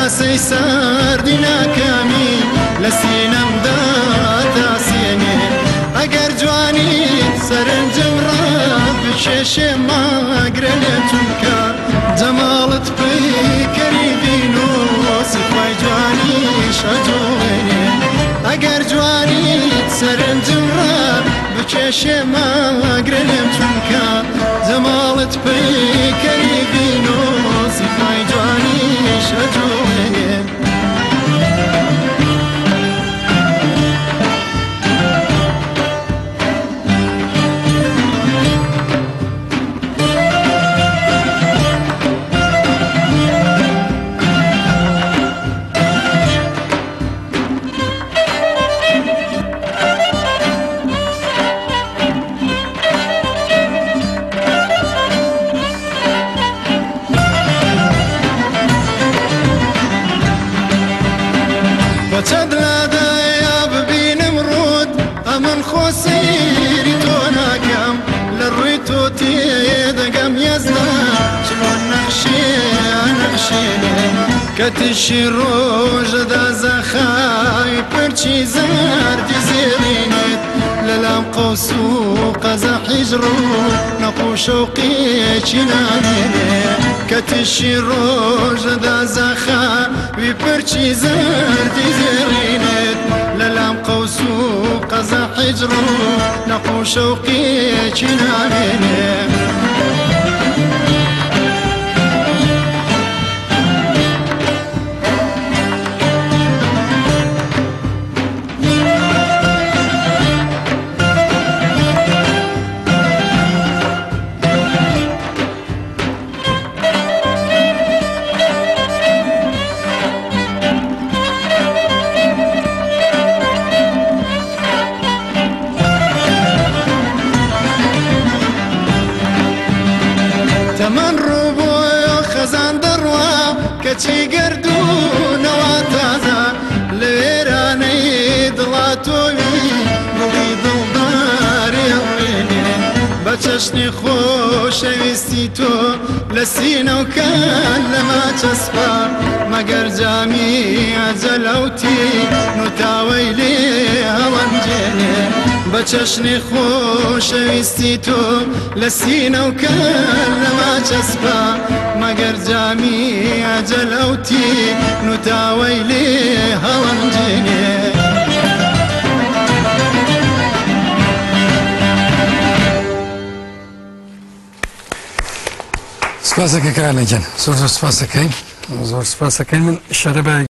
کاسەی ساردی ناکەمی لە سینەمدا تاسیێنێ ئەگەر جوانی سەرنجم ڕابکێشێ ماگرە لێ چونکە جەماڵت پێکەری بین و سپای جوانی شەجوێنێ ئەگەر جوانیت سەرنجم ڕاب بکێشێ ماگرە لێم چونکە جەماڵت پێکەری بین و سپای جوانی شەجوێنێ چەند لادایا ببینم ڕود ئەمن خۆسیری تۆ ناکەم لە ڕووی تۆ تێدەگەم یەزدا چۆن نەخشێنەخشێنێ کە تشی ڕۆژەدا زەخای پەرچی زەردی زێڕێنێت لەلام قوس و قەزە حیژڕوو وشوقي چنانه کتشی روز دازخه وی پرچی زردی زرینت للام قوسو قزا حجرو نقو شوقي چنانه چەمەەن ڕووبۆیە خەزان دەڕوا کەچی گردوونەوە تازە لێرانەی دڵاتۆوی بڵی دڵدارێڵێنێ بە چەشنی خۆشەویستی تۆ لە سینەوکەن لەمە چەسپا مەگەر جامی ئەجەلەوتی ما خوش ویستی تو لسین و کل ما چسبا مگر جامی عجل او اوتی نتاوی لی هوان جنی سپاس که کار نجن زور زور سپاس که زور سپاس که من شربه